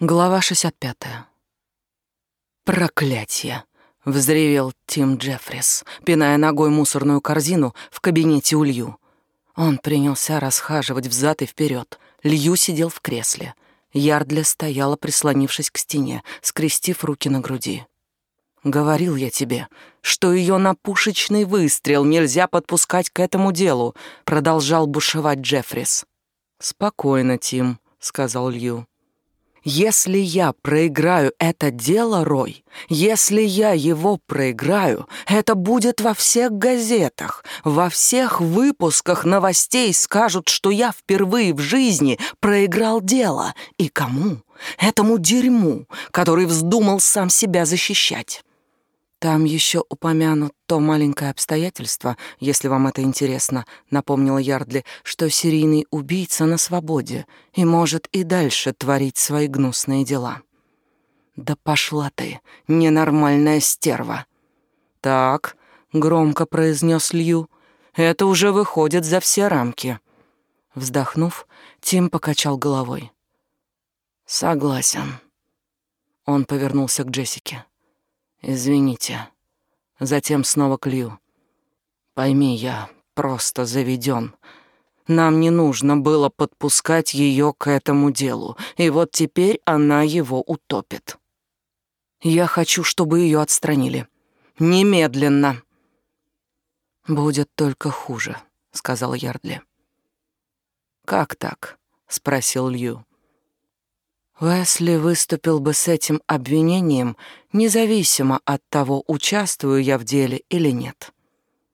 Глава 65. Проклятье! Взревел Тим Джеффрис, пиная ногой мусорную корзину в кабинете у Лью. Он принялся расхаживать взад и вперед. Лью сидел в кресле. Ярдля стояла, прислонившись к стене, скрестив руки на груди. «Говорил я тебе, что ее на пушечный выстрел нельзя подпускать к этому делу», продолжал бушевать Джеффрис. «Спокойно, Тим», — сказал Лью. Если я проиграю это дело, Рой, если я его проиграю, это будет во всех газетах, во всех выпусках новостей скажут, что я впервые в жизни проиграл дело. И кому? Этому дерьму, который вздумал сам себя защищать. Там еще упомянут то маленькое обстоятельство, если вам это интересно, напомнила Ярдли, что серийный убийца на свободе и может и дальше творить свои гнусные дела. Да пошла ты, ненормальная стерва. Так, громко произнес Лью, это уже выходит за все рамки. Вздохнув, Тим покачал головой. Согласен. Он повернулся к Джессике. Извините. Затем снова к Лью. Пойми, я просто заведен. Нам не нужно было подпускать ее к этому делу, и вот теперь она его утопит. Я хочу, чтобы ее отстранили. Немедленно. Будет только хуже, сказал Ярдли. Как так? спросил Лью. Уэсли выступил бы с этим обвинением, независимо от того, участвую я в деле или нет.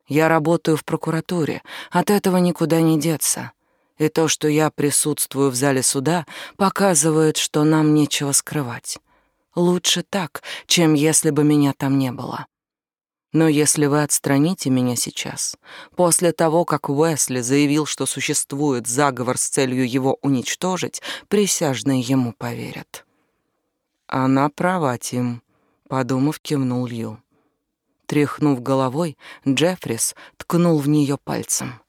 Я работаю в прокуратуре, от этого никуда не деться. И то, что я присутствую в зале суда, показывает, что нам нечего скрывать. Лучше так, чем если бы меня там не было. Но если вы отстраните меня сейчас, после того, как Уэсли заявил, что существует заговор с целью его уничтожить, присяжные ему поверят. Она права, Тим, подумав, кивнул Лью. Тряхнув головой, Джеффрис ткнул в нее пальцем.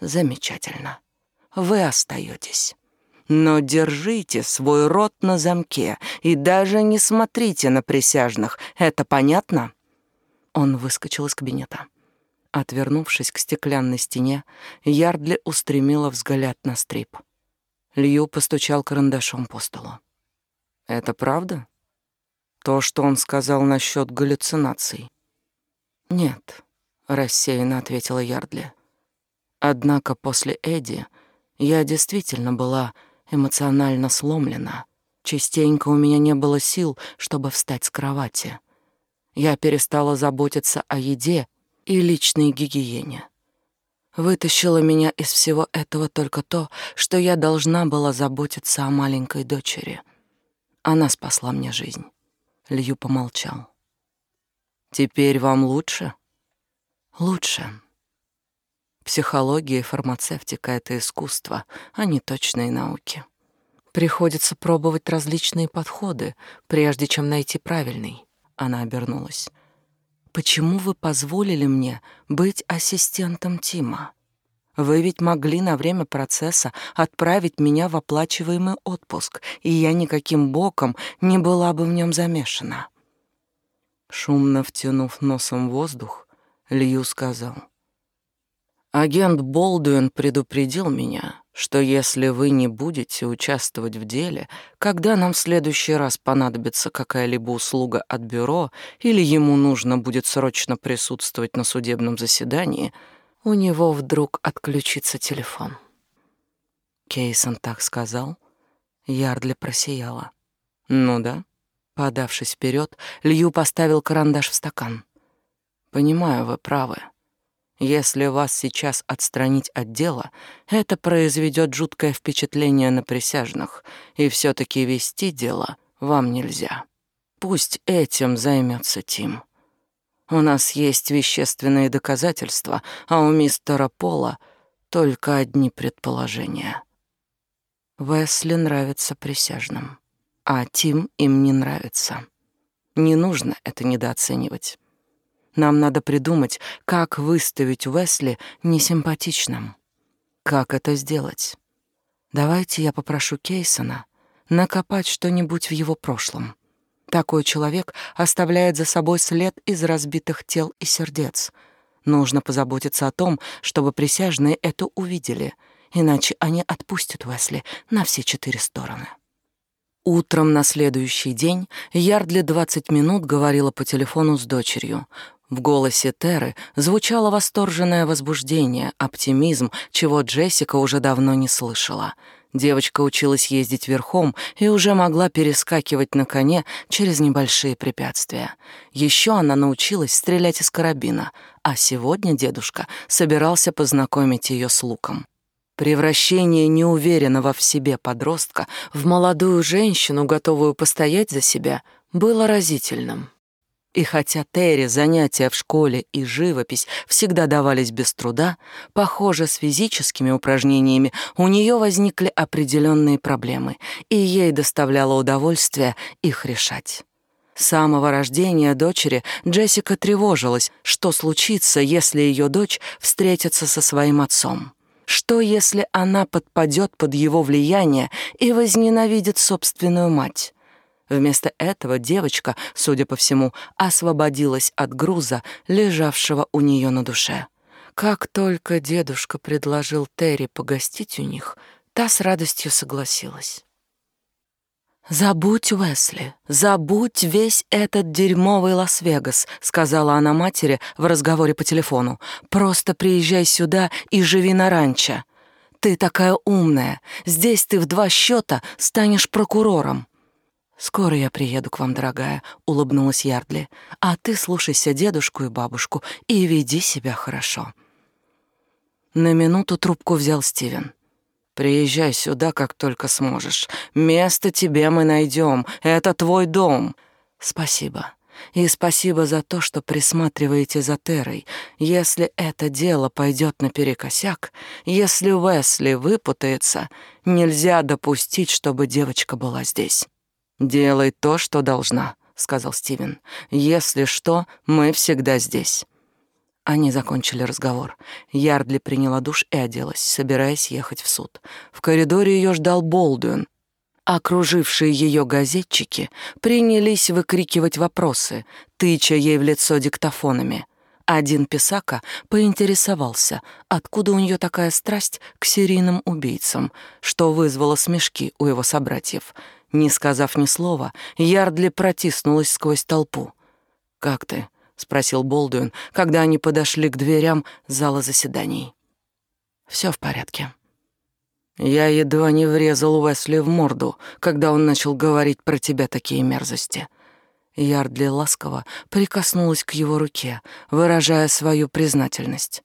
Замечательно. Вы остаетесь. Но держите свой рот на замке и даже не смотрите на присяжных. Это понятно? Он выскочил из кабинета. Отвернувшись к стеклянной стене, Ярдли устремила взгляд на стрип. Лью постучал карандашом по столу. «Это правда? То, что он сказал насчет галлюцинаций?» «Нет», — рассеянно ответила Ярдли. «Однако после Эдди я действительно была эмоционально сломлена. Частенько у меня не было сил, чтобы встать с кровати. Я перестала заботиться о еде и личной гигиене. Вытащило меня из всего этого только то, что я должна была заботиться о маленькой дочери. Она спасла мне жизнь. Лью помолчал. «Теперь вам лучше?» «Лучше. Психология и фармацевтика — это искусство, а не точные науки. Приходится пробовать различные подходы, прежде чем найти правильный. Она обернулась. «Почему вы позволили мне быть ассистентом Тима? Вы ведь могли на время процесса отправить меня в оплачиваемый отпуск, и я никаким боком не была бы в нем замешана». Шумно втянув носом воздух, Лью сказал. «Агент Болдуин предупредил меня, что если вы не будете участвовать в деле, когда нам в следующий раз понадобится какая-либо услуга от бюро или ему нужно будет срочно присутствовать на судебном заседании, у него вдруг отключится телефон. Кейсон так сказал. Ярдли просияла. Ну да. Подавшись вперед, Лью поставил карандаш в стакан. Понимаю, вы правы. Если вас сейчас отстранить от дела, это произведет жуткое впечатление на присяжных, и все таки вести дело вам нельзя. Пусть этим займется Тим. У нас есть вещественные доказательства, а у мистера Пола только одни предположения. Весли нравится присяжным, а Тим им не нравится. Не нужно это недооценивать. Нам надо придумать, как выставить Уэсли несимпатичным. Как это сделать? Давайте я попрошу Кейсона накопать что-нибудь в его прошлом. Такой человек оставляет за собой след из разбитых тел и сердец. Нужно позаботиться о том, чтобы присяжные это увидели, иначе они отпустят Уэсли на все четыре стороны. Утром на следующий день Ярдли 20 минут говорила по телефону с дочерью. В голосе Теры звучало восторженное возбуждение, оптимизм, чего Джессика уже давно не слышала. Девочка училась ездить верхом и уже могла перескакивать на коне через небольшие препятствия. Еще она научилась стрелять из карабина, а сегодня дедушка собирался познакомить ее с луком. Превращение неуверенного в себе подростка в молодую женщину, готовую постоять за себя, было разительным. И хотя Терри занятия в школе и живопись всегда давались без труда, похоже, с физическими упражнениями у нее возникли определенные проблемы, и ей доставляло удовольствие их решать. С самого рождения дочери Джессика тревожилась, что случится, если ее дочь встретится со своим отцом. Что, если она подпадет под его влияние и возненавидит собственную мать? Вместо этого девочка, судя по всему, освободилась от груза, лежавшего у нее на душе. Как только дедушка предложил Терри погостить у них, та с радостью согласилась. «Забудь, Уэсли, забудь весь этот дерьмовый Лас-Вегас», сказала она матери в разговоре по телефону. «Просто приезжай сюда и живи на ранчо. Ты такая умная. Здесь ты в два счета станешь прокурором». «Скоро я приеду к вам, дорогая», — улыбнулась Ярдли. «А ты слушайся дедушку и бабушку и веди себя хорошо». На минуту трубку взял Стивен. Приезжай сюда, как только сможешь. Место тебе мы найдем. Это твой дом. Спасибо. И спасибо за то, что присматриваете за Терой. Если это дело пойдет наперекосяк, если Уэсли выпутается, нельзя допустить, чтобы девочка была здесь. Делай то, что должна, сказал Стивен. Если что, мы всегда здесь. Они закончили разговор. Ярдли приняла душ и оделась, собираясь ехать в суд. В коридоре ее ждал Болдуин. Окружившие ее газетчики принялись выкрикивать вопросы, тыча ей в лицо диктофонами. Один писака поинтересовался, откуда у нее такая страсть к серийным убийцам, что вызвало смешки у его собратьев. Не сказав ни слова, Ярдли протиснулась сквозь толпу. «Как ты?» — спросил Болдуин, когда они подошли к дверям зала заседаний. Все в порядке». «Я едва не врезал Уэсли в морду, когда он начал говорить про тебя такие мерзости». Ярдли ласково прикоснулась к его руке, выражая свою признательность.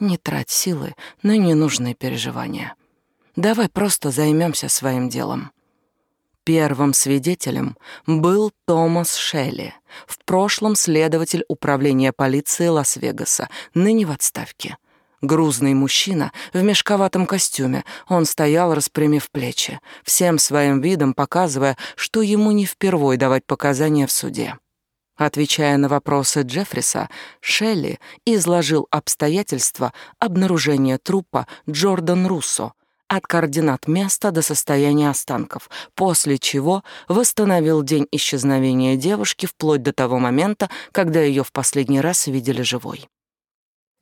«Не трать силы на ненужные переживания. Давай просто займемся своим делом». Первым свидетелем был Томас Шелли, в прошлом следователь управления полиции Лас-Вегаса, ныне в отставке. Грузный мужчина в мешковатом костюме, он стоял, распрямив плечи, всем своим видом показывая, что ему не впервой давать показания в суде. Отвечая на вопросы Джеффриса, Шелли изложил обстоятельства обнаружения трупа Джордан Руссо, от координат места до состояния останков, после чего восстановил день исчезновения девушки вплоть до того момента, когда ее в последний раз видели живой.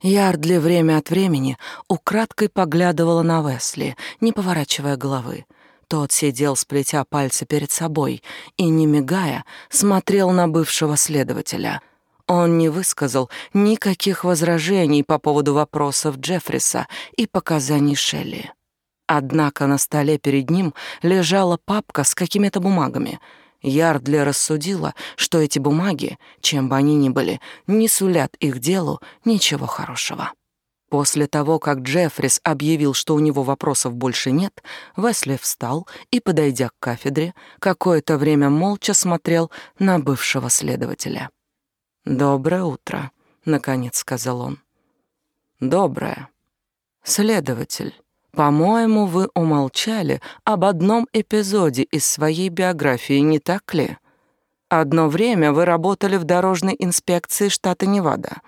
Ярдли время от времени украдкой поглядывала на Весли, не поворачивая головы. Тот сидел, сплетя пальцы перед собой, и, не мигая, смотрел на бывшего следователя. Он не высказал никаких возражений по поводу вопросов Джеффриса и показаний Шелли. Однако на столе перед ним лежала папка с какими-то бумагами. Ярдли рассудила, что эти бумаги, чем бы они ни были, не сулят их делу ничего хорошего. После того, как Джеффрис объявил, что у него вопросов больше нет, Весли встал и, подойдя к кафедре, какое-то время молча смотрел на бывшего следователя. «Доброе утро», — наконец сказал он. «Доброе. Следователь, по-моему, вы умолчали об одном эпизоде из своей биографии, не так ли? Одно время вы работали в дорожной инспекции штата Невада.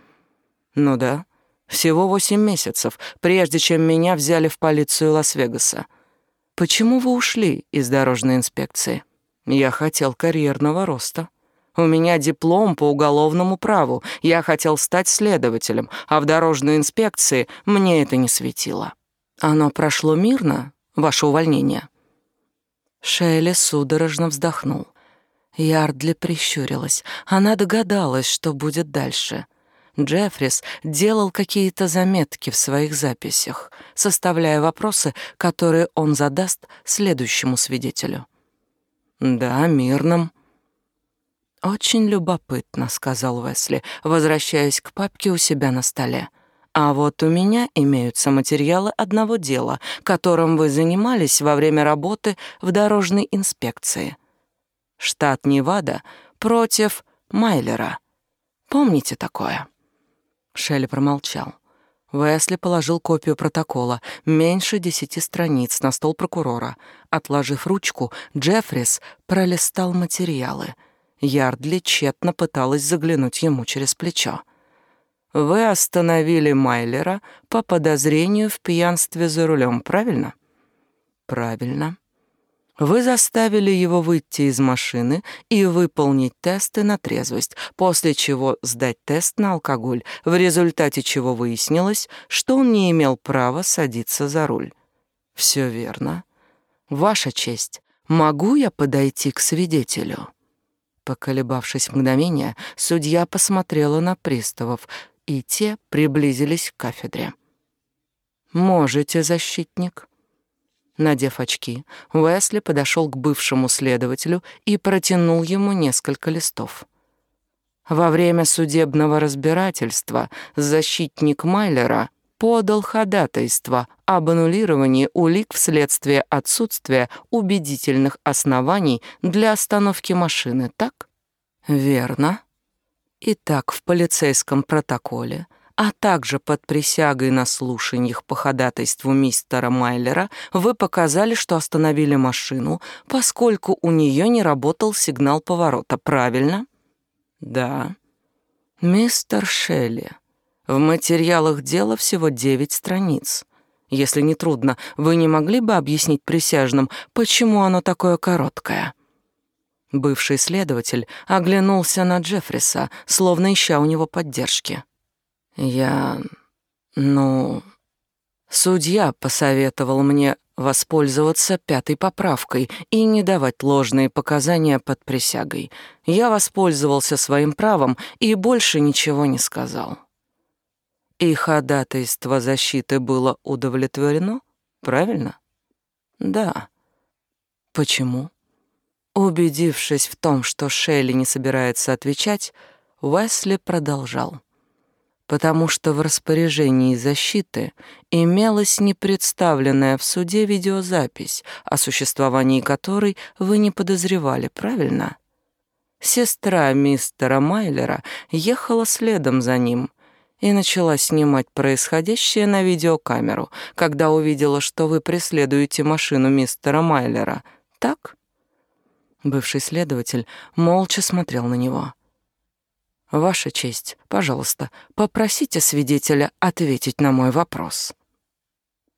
Ну да, всего восемь месяцев, прежде чем меня взяли в полицию Лас-Вегаса. почему вы ушли из дорожной инспекции? Я хотел карьерного роста. У меня диплом по уголовному праву. Я хотел стать следователем, а в дорожной инспекции мне это не светило. Оно прошло мирно, ваше увольнение?» Шелли судорожно вздохнул. Ярдли прищурилась. Она догадалась, что будет дальше. Джеффрис делал какие-то заметки в своих записях, составляя вопросы, которые он задаст следующему свидетелю. «Да, мирным». «Очень любопытно», — сказал Уэсли, возвращаясь к папке у себя на столе. «А вот у меня имеются материалы одного дела, которым вы занимались во время работы в дорожной инспекции штат Невада, против Майлера. Помните такое?» Шелли промолчал. Весли положил копию протокола, меньше десяти страниц, на стол прокурора. Отложив ручку, Джеффрис пролистал материалы. Ярдли тщетно пыталась заглянуть ему через плечо. «Вы остановили Майлера по подозрению в пьянстве за рулем, правильно?» «Правильно. Вы заставили его выйти из машины и выполнить тесты на трезвость, после чего сдать тест на алкоголь, в результате чего выяснилось, что он не имел права садиться за руль. Все верно. Ваша честь, могу я подойти к свидетелю? Поколебавшись мгновение, судья посмотрела на приставов, и те приблизились к кафедре. «Можете, защитник». Надев очки, Уэсли подошел к бывшему следователю и протянул ему несколько листов. Во время судебного разбирательства защитник Майлера подал ходатайство об аннулировании улик вследствие отсутствия убедительных оснований для остановки машины, так? Верно. Итак, в полицейском протоколе – а также под присягой на слушаниях по ходатайству мистера Майлера вы показали, что остановили машину, поскольку у нее не работал сигнал поворота, правильно? Да. Мистер Шелли, в материалах дела всего девять страниц. Если не трудно, вы не могли бы объяснить присяжным, почему оно такое короткое? Бывший следователь оглянулся на Джеффриса, словно ища у него поддержки. Я... ну... Судья посоветовал мне воспользоваться пятой поправкой и не давать ложные показания под присягой. Я воспользовался своим правом и больше ничего не сказал. И ходатайство защиты было удовлетворено, правильно? Да. Почему? Убедившись в том, что Шелли не собирается отвечать, Уэсли продолжал потому что в распоряжении защиты имелась непредставленная в суде видеозапись, о существовании которой вы не подозревали, правильно? Сестра мистера Майлера ехала следом за ним и начала снимать происходящее на видеокамеру, когда увидела, что вы преследуете машину мистера Майлера. Так? Бывший следователь молча смотрел на него. Ваша честь, пожалуйста, попросите свидетеля ответить на мой вопрос.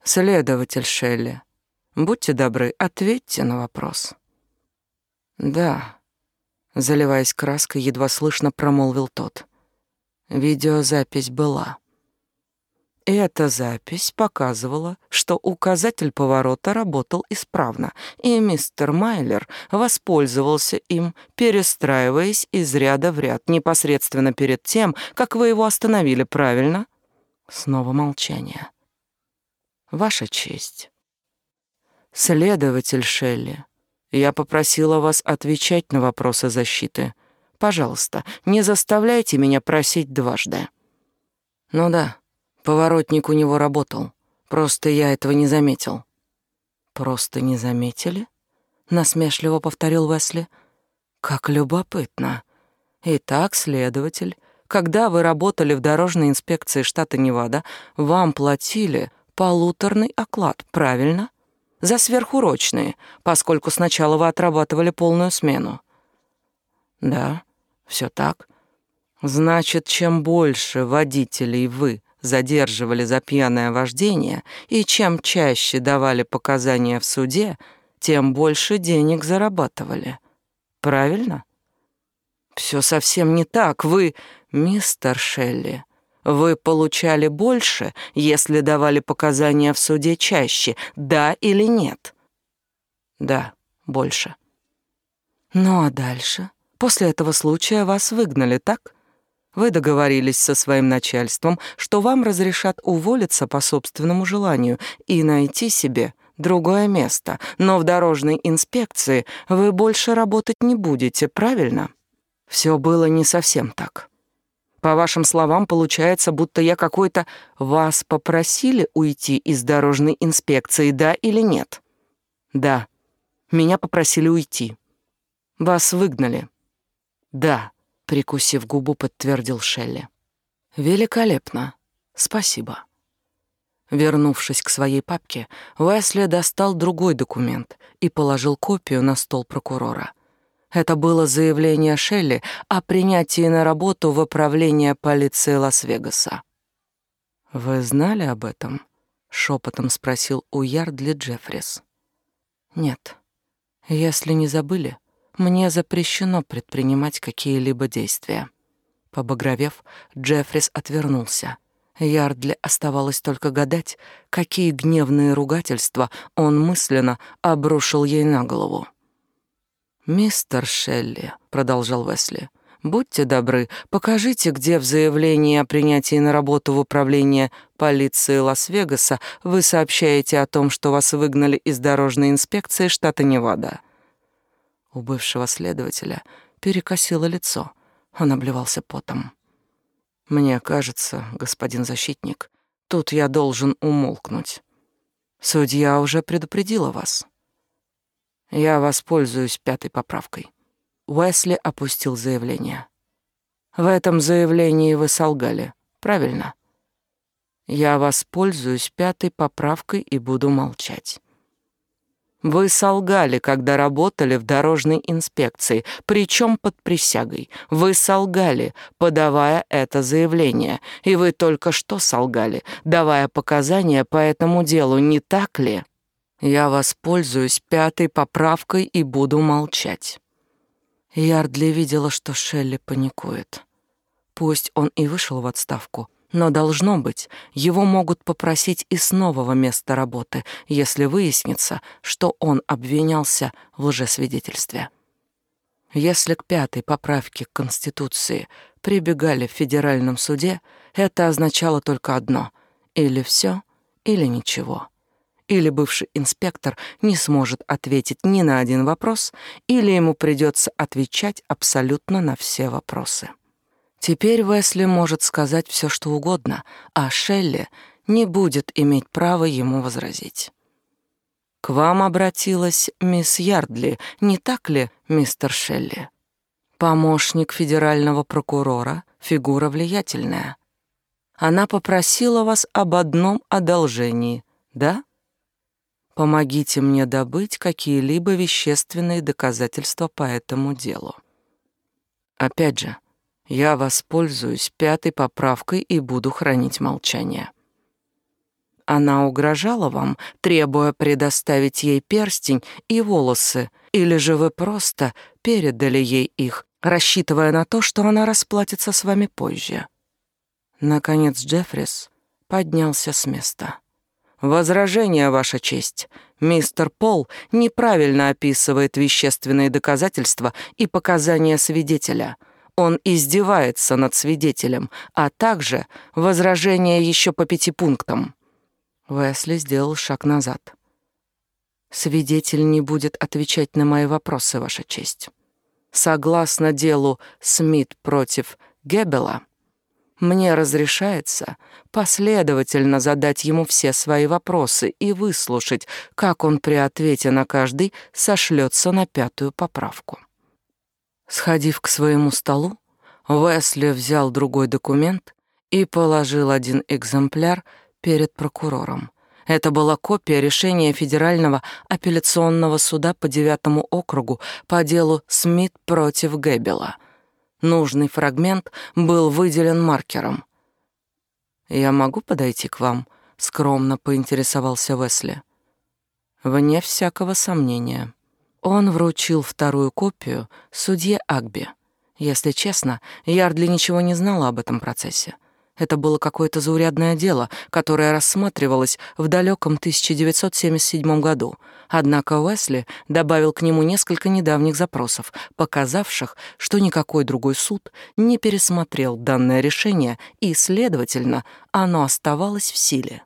Следователь Шелли, будьте добры, ответьте на вопрос. Да, заливаясь краской, едва слышно промолвил тот. Видеозапись была. Эта запись показывала, что указатель поворота работал исправно, и мистер Майлер воспользовался им, перестраиваясь из ряда в ряд непосредственно перед тем, как вы его остановили, правильно? Снова молчание. Ваша честь. Следователь Шелли, я попросила вас отвечать на вопросы защиты. Пожалуйста, не заставляйте меня просить дважды. Ну да, Поворотник у него работал. Просто я этого не заметил. Просто не заметили? Насмешливо повторил Весли. Как любопытно. Итак, следователь, когда вы работали в дорожной инспекции штата Невада, вам платили полуторный оклад, правильно? За сверхурочные, поскольку сначала вы отрабатывали полную смену. Да, все так. Значит, чем больше водителей вы задерживали за пьяное вождение и чем чаще давали показания в суде, тем больше денег зарабатывали. Правильно? Все совсем не так. Вы, мистер Шелли, вы получали больше, если давали показания в суде чаще, да или нет? Да, больше. Ну а дальше? После этого случая вас выгнали, так? Вы договорились со своим начальством, что вам разрешат уволиться по собственному желанию и найти себе другое место, но в дорожной инспекции вы больше работать не будете, правильно? Все было не совсем так. По вашим словам, получается, будто я какой-то... Вас попросили уйти из дорожной инспекции, да или нет? Да. Меня попросили уйти. Вас выгнали. Да, прикусив губу, подтвердил Шелли. Великолепно. Спасибо. Вернувшись к своей папке, Уэсли достал другой документ и положил копию на стол прокурора — это было заявление Шелли о принятии на работу в управление полиции Лас-Вегаса. «Вы знали об этом?» — шепотом спросил у Ярдли Джеффрис. «Нет. Если не забыли, мне запрещено предпринимать какие-либо действия». Побагровев, Джеффрис отвернулся. Ярдли оставалось только гадать, какие гневные ругательства он мысленно обрушил ей на голову. «Мистер Шелли», — продолжал Весли, — «будьте добры, покажите, где в заявлении о принятии на работу в управление полиции Лас-Вегаса вы сообщаете о том, что вас выгнали из дорожной инспекции штата Невада». У бывшего следователя перекосило лицо. Он обливался потом. «Мне кажется, господин защитник, тут я должен умолкнуть. Судья уже предупредила вас». Я воспользуюсь пятой поправкой. Уэсли опустил заявление. В этом заявлении вы солгали, правильно? Я воспользуюсь пятой поправкой и буду молчать. Вы солгали, когда работали в дорожной инспекции, причем под присягой. Вы солгали, подавая это заявление. И вы только что солгали, давая показания по этому делу, не так ли? Я воспользуюсь пятой поправкой и буду молчать. Ярдли видела, что Шелли паникует. Пусть он и вышел в отставку, но, должно быть, его могут попросить и с нового места работы, если выяснится, что он обвинялся в лжесвидетельстве. Если к пятой поправке к Конституции прибегали в федеральном суде, это означало только одно — или все, или ничего или бывший инспектор не сможет ответить ни на один вопрос, или ему придется отвечать абсолютно на все вопросы. Теперь Весли может сказать все, что угодно, а Шелли не будет иметь права ему возразить. «К вам обратилась мисс Ярдли, не так ли, мистер Шелли? Помощник федерального прокурора, фигура влиятельная. Она попросила вас об одном одолжении, да?» Помогите мне добыть какие-либо вещественные доказательства по этому делу. Опять же, я воспользуюсь пятой поправкой и буду хранить молчание. Она угрожала вам, требуя предоставить ей перстень и волосы, или же вы просто передали ей их, рассчитывая на то, что она расплатится с вами позже. Наконец Джеффрис поднялся с места. «Возражение, Ваша честь. Мистер Пол неправильно описывает вещественные доказательства и показания свидетеля. Он издевается над свидетелем, а также возражение еще по пяти пунктам». Уэсли сделал шаг назад. «Свидетель не будет отвечать на мои вопросы, Ваша честь. Согласно делу Смит против Геббела, мне разрешается последовательно задать ему все свои вопросы и выслушать, как он при ответе на каждый сошлется на пятую поправку. Сходив к своему столу, Уэсли взял другой документ и положил один экземпляр перед прокурором. Это была копия решения Федерального апелляционного суда по девятому округу по делу Смит против Гэббела — Нужный фрагмент был выделен маркером. «Я могу подойти к вам?» — скромно поинтересовался Весли. Вне всякого сомнения. Он вручил вторую копию судье Агби. Если честно, Ярдли ничего не знала об этом процессе. Это было какое-то заурядное дело, которое рассматривалось в далеком 1977 году. Однако Уэсли добавил к нему несколько недавних запросов, показавших, что никакой другой суд не пересмотрел данное решение, и, следовательно, оно оставалось в силе.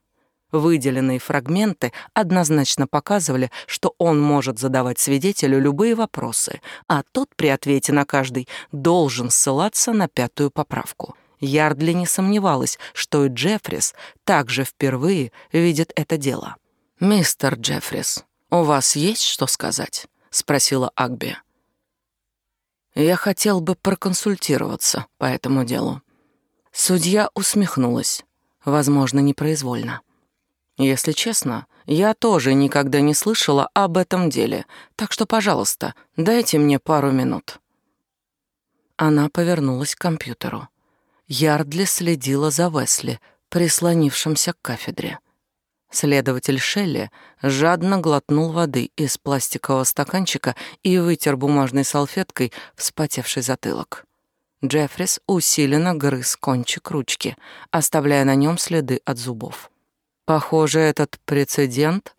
Выделенные фрагменты однозначно показывали, что он может задавать свидетелю любые вопросы, а тот при ответе на каждый должен ссылаться на пятую поправку — Ярдли не сомневалась, что и Джеффрис также впервые видит это дело. «Мистер Джеффрис, у вас есть что сказать?» — спросила Агби. «Я хотел бы проконсультироваться по этому делу». Судья усмехнулась, возможно, непроизвольно. «Если честно, я тоже никогда не слышала об этом деле, так что, пожалуйста, дайте мне пару минут». Она повернулась к компьютеру. Ярдли следила за Весли, прислонившимся к кафедре. Следователь Шелли жадно глотнул воды из пластикового стаканчика и вытер бумажной салфеткой вспотевший затылок. Джеффрис усиленно грыз кончик ручки, оставляя на нем следы от зубов. Похоже, этот прецедент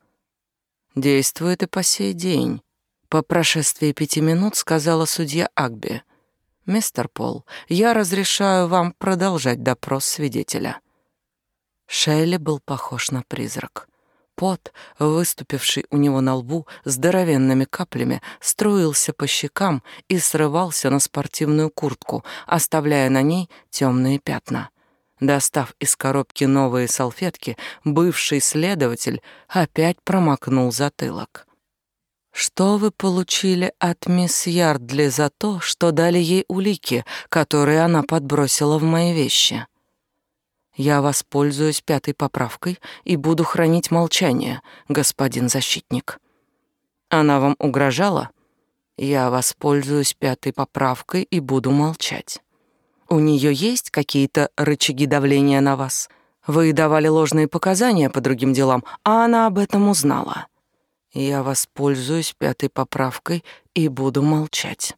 действует и по сей день. По прошествии пяти минут сказала судья Агби. «Мистер Пол, я разрешаю вам продолжать допрос свидетеля». Шейли был похож на призрак. Пот, выступивший у него на лбу здоровенными каплями, струился по щекам и срывался на спортивную куртку, оставляя на ней темные пятна. Достав из коробки новые салфетки, бывший следователь опять промокнул затылок. Что вы получили от мисс Ярдли за то, что дали ей улики, которые она подбросила в мои вещи? Я воспользуюсь пятой поправкой и буду хранить молчание, господин защитник. Она вам угрожала? Я воспользуюсь пятой поправкой и буду молчать. У нее есть какие-то рычаги давления на вас? Вы давали ложные показания по другим делам, а она об этом узнала. Я воспользуюсь пятой поправкой и буду молчать.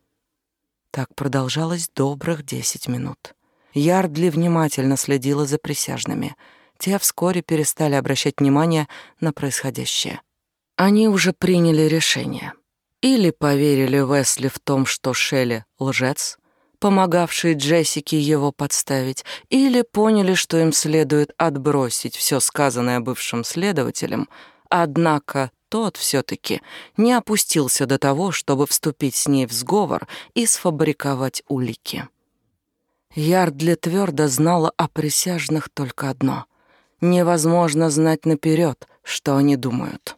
Так продолжалось добрых десять минут. Ярдли внимательно следила за присяжными. Те вскоре перестали обращать внимание на происходящее. Они уже приняли решение. Или поверили Весли в том, что Шелли — лжец, помогавший Джессике его подставить, или поняли, что им следует отбросить все сказанное бывшим следователем, однако тот все-таки не опустился до того, чтобы вступить с ней в сговор и сфабриковать улики. Ярдли твердо знала о присяжных только одно — невозможно знать наперед, что они думают.